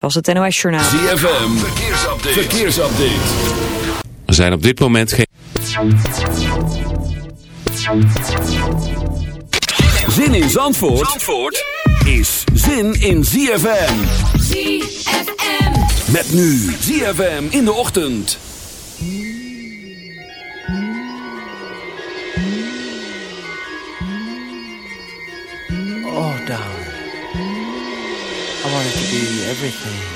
Was het NOS Journaal. ZFM, verkeersupdate. verkeersupdate. Er zijn op dit moment geen... Zin in Zandvoort, Zandvoort is zin in ZFM. ZFM. Met nu ZFM in de ochtend. Everything.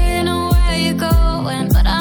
Summer nights and the libertines,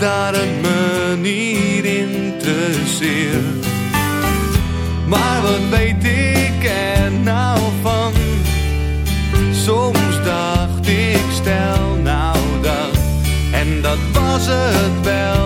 Daar het me niet interesseert. Maar wat weet ik er nou van? Soms dacht ik stel nou dat, en dat was het wel.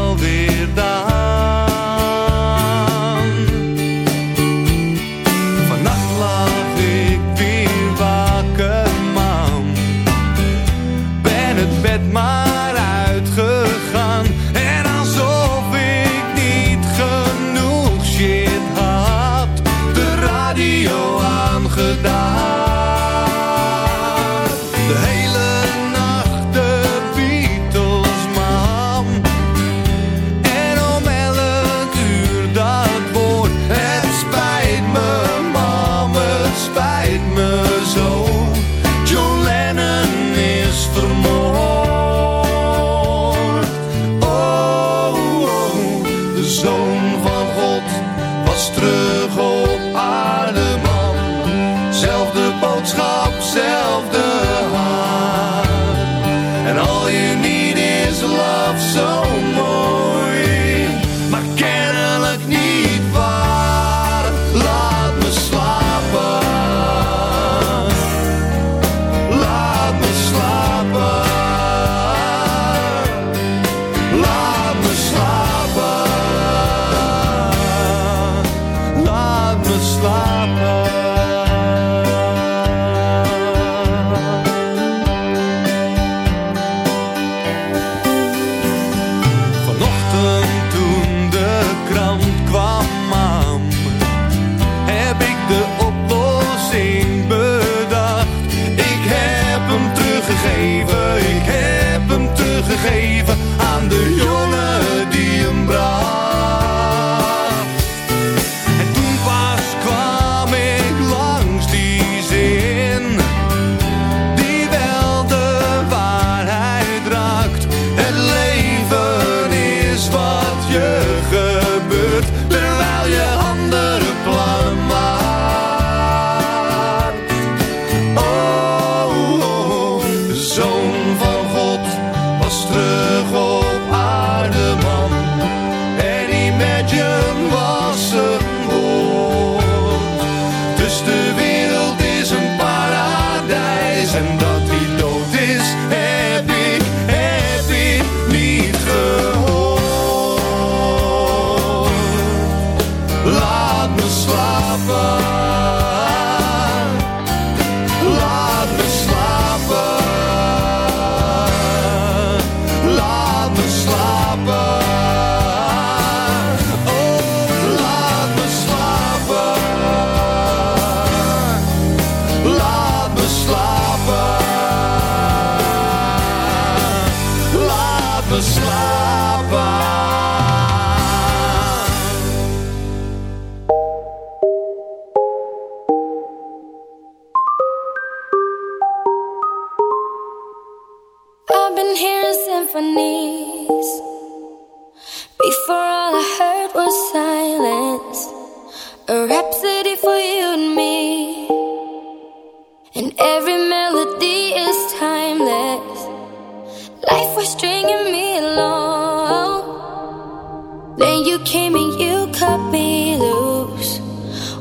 came and you cut me loose.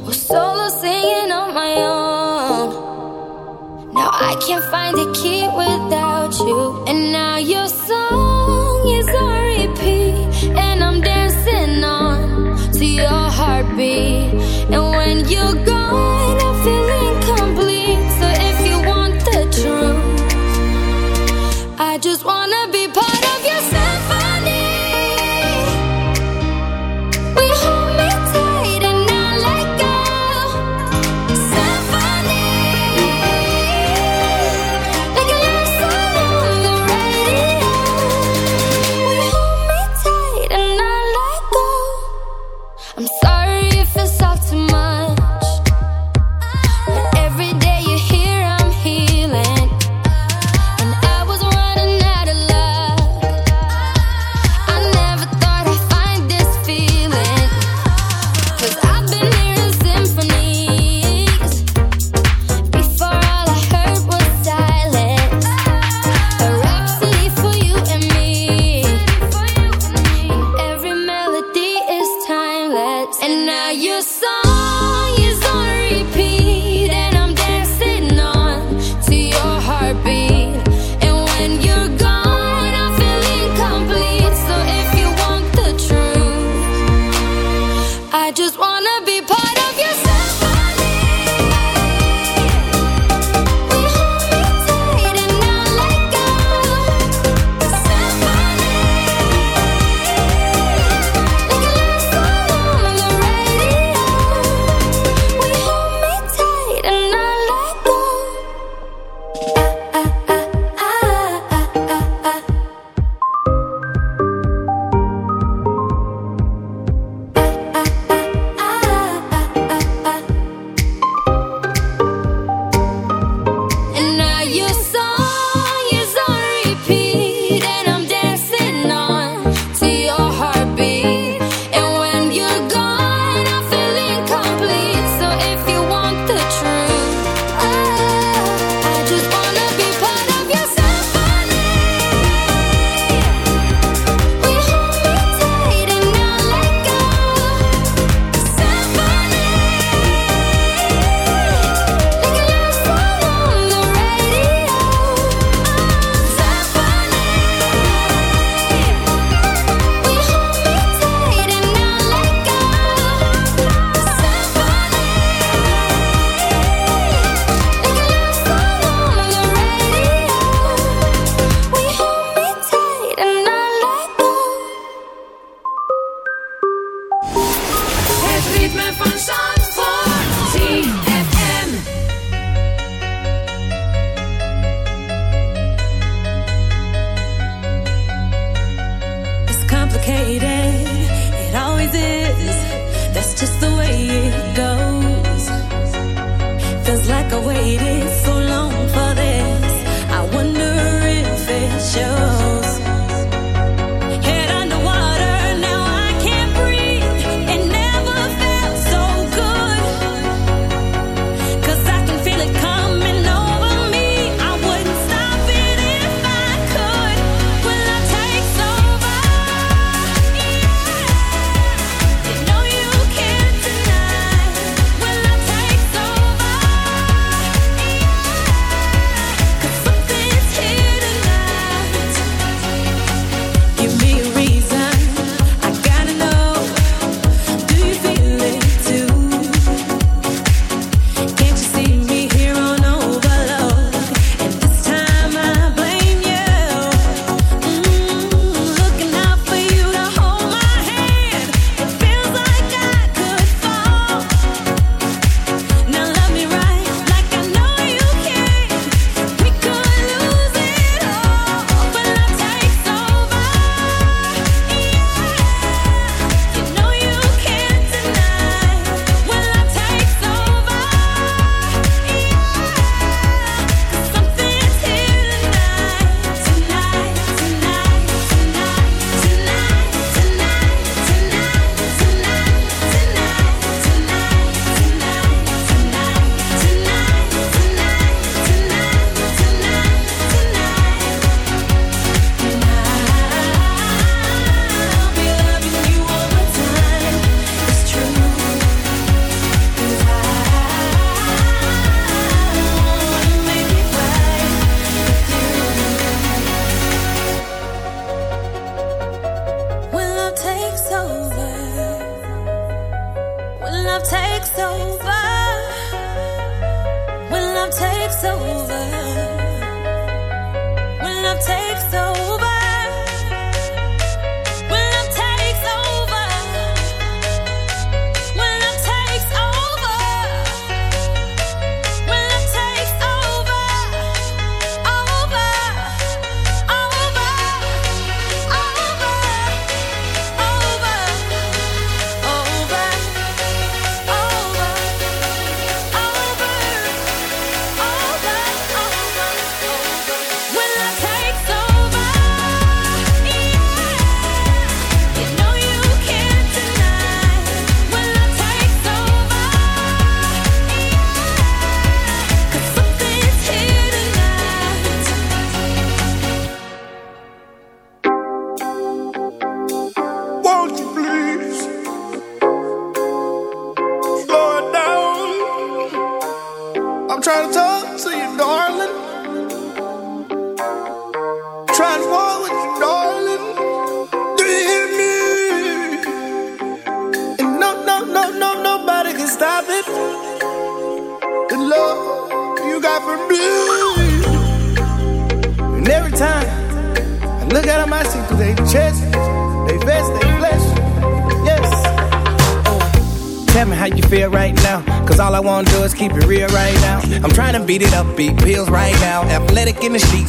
Was solo singing on my own. Now I can't find it.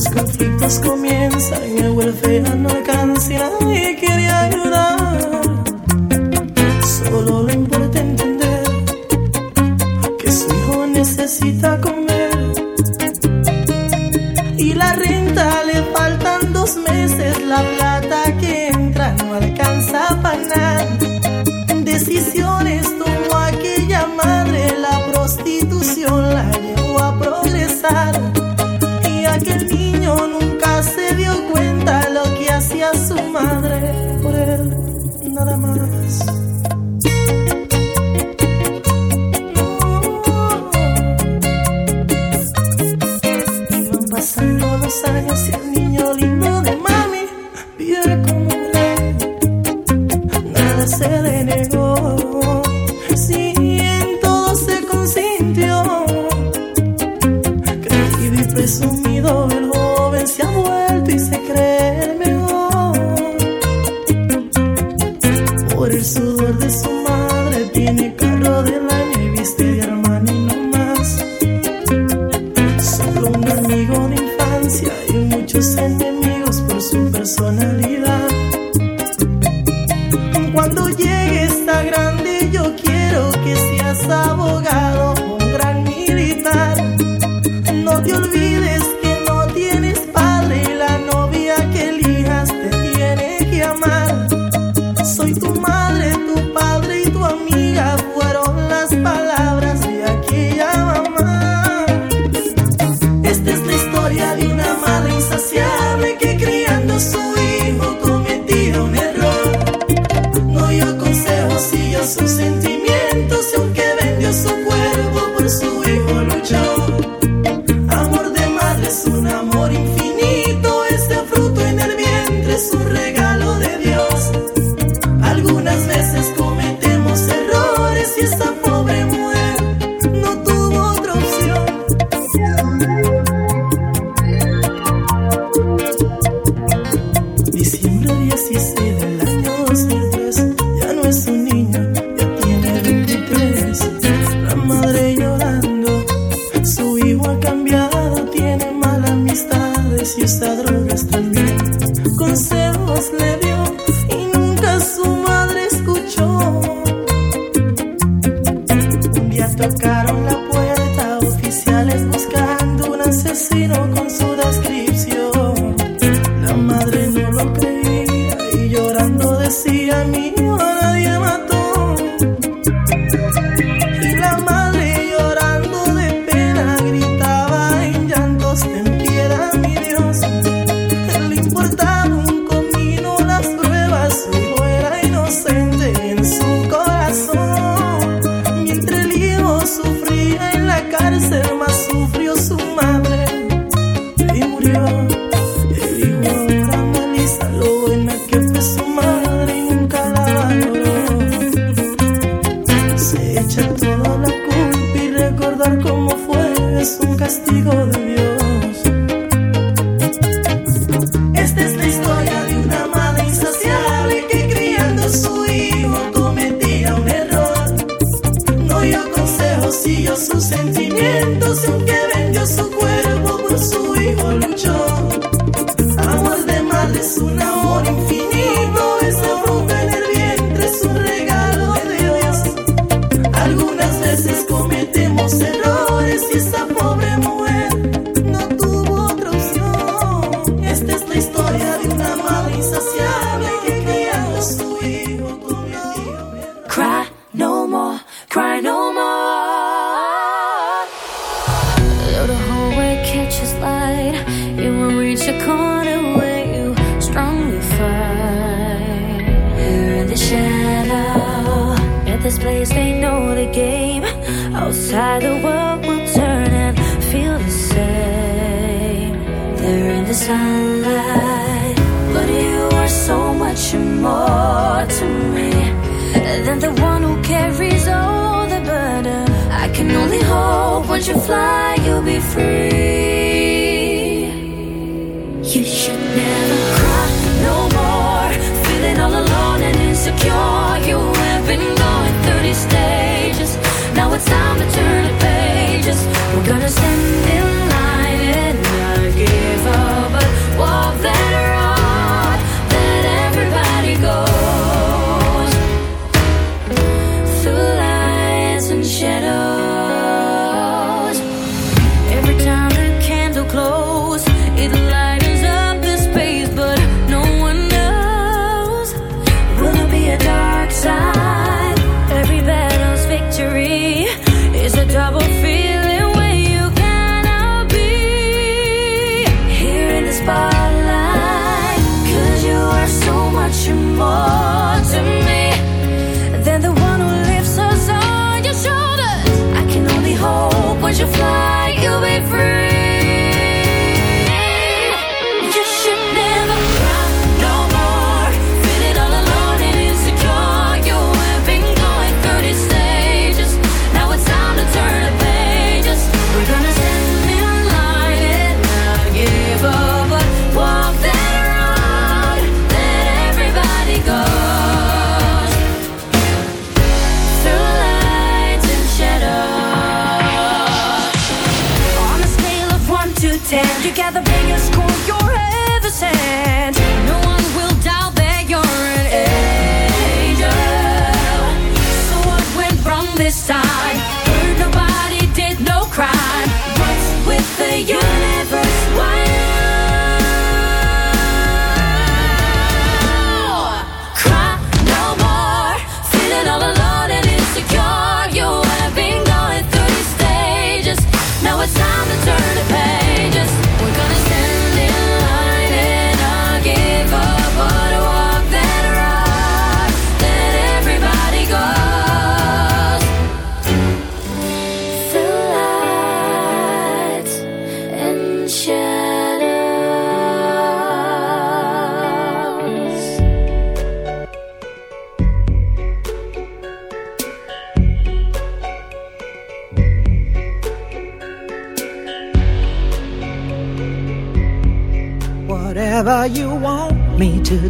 los conflictos comienzan y agua fea no alcanza y nadie quiere ayudar. Solo le importa entender que su hijo necesita comer y la renta le faltan dos meses, la plata que entra no alcanza para nada. Decisiones tomadas mancilla sus sentimientos. sweet on your free.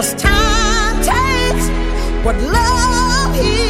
Cause time takes what love is.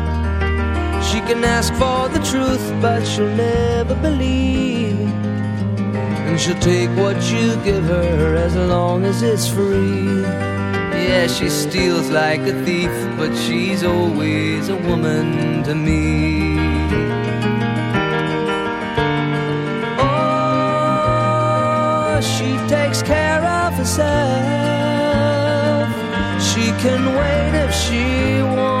Can ask for the truth, but she'll never believe. And she'll take what you give her as long as it's free. Yeah, she steals like a thief, but she's always a woman to me. Oh, she takes care of herself. She can wait if she wants.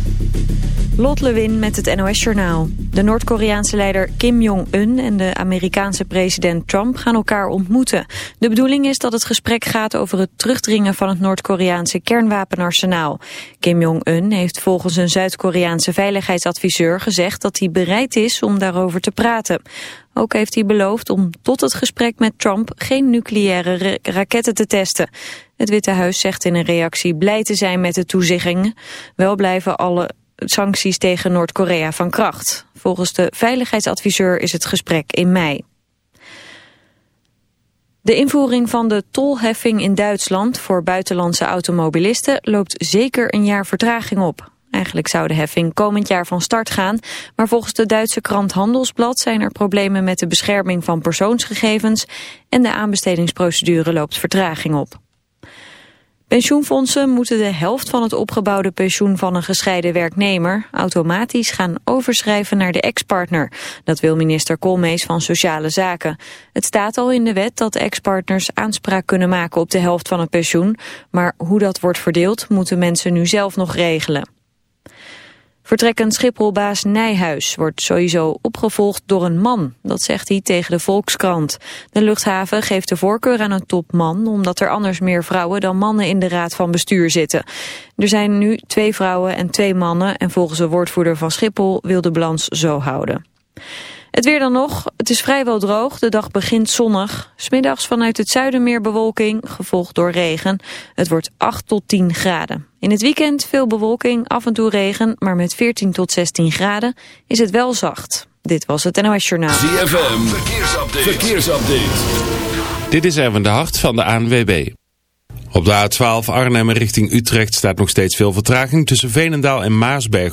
Lot Lewin met het NOS Journaal. De Noord-Koreaanse leider Kim Jong-un en de Amerikaanse president Trump gaan elkaar ontmoeten. De bedoeling is dat het gesprek gaat over het terugdringen van het Noord-Koreaanse kernwapenarsenaal. Kim Jong-un heeft volgens een Zuid-Koreaanse veiligheidsadviseur gezegd dat hij bereid is om daarover te praten. Ook heeft hij beloofd om tot het gesprek met Trump geen nucleaire ra- raketten te testen. Het Witte Huis zegt in een reactie blij te zijn met de toezeggingen. Wel blijven alle sancties tegen Noord-Korea van kracht. Volgens de veiligheidsadviseur is het gesprek in mei. De invoering van de tolheffing in Duitsland voor buitenlandse automobilisten loopt zeker een jaar vertraging op. Eigenlijk zou de heffing komend jaar van start gaan, maar volgens de Duitse krant Handelsblad zijn er problemen met de bescherming van persoonsgegevens en de aanbestedingsprocedure loopt vertraging op. Pensioenfondsen moeten de helft van het opgebouwde pensioen van een gescheiden werknemer automatisch gaan overschrijven naar de ex-partner. Dat wil minister Koolmees van Sociale Zaken. Het staat al in de wet dat ex-partners aanspraak kunnen maken op de helft van het pensioen, maar hoe dat wordt verdeeld moeten mensen nu zelf nog regelen. Vertrekkend Schipholbaas Nijhuis wordt sowieso opgevolgd door een man. Dat zegt hij tegen de Volkskrant. De luchthaven geeft de voorkeur aan een topman... omdat er anders meer vrouwen dan mannen in de raad van bestuur zitten. Er zijn nu twee vrouwen en twee mannen... en volgens de woordvoerder van Schiphol wil de balans zo houden. Het weer dan nog. Het is vrijwel droog. De dag begint zonnig. Smiddags vanuit het zuiden meer bewolking, gevolgd door regen. Het wordt 8 tot 10 graden. In het weekend veel bewolking, af en toe regen, maar met 14 tot 16 graden is het wel zacht. Dit was het NOS Journaal. ZFM, verkeersupdate. verkeersupdate. Dit is Erwin de Hart van de ANWB. Op de A12 Arnhem richting Utrecht staat nog steeds veel vertraging tussen Veenendaal en Maasberg.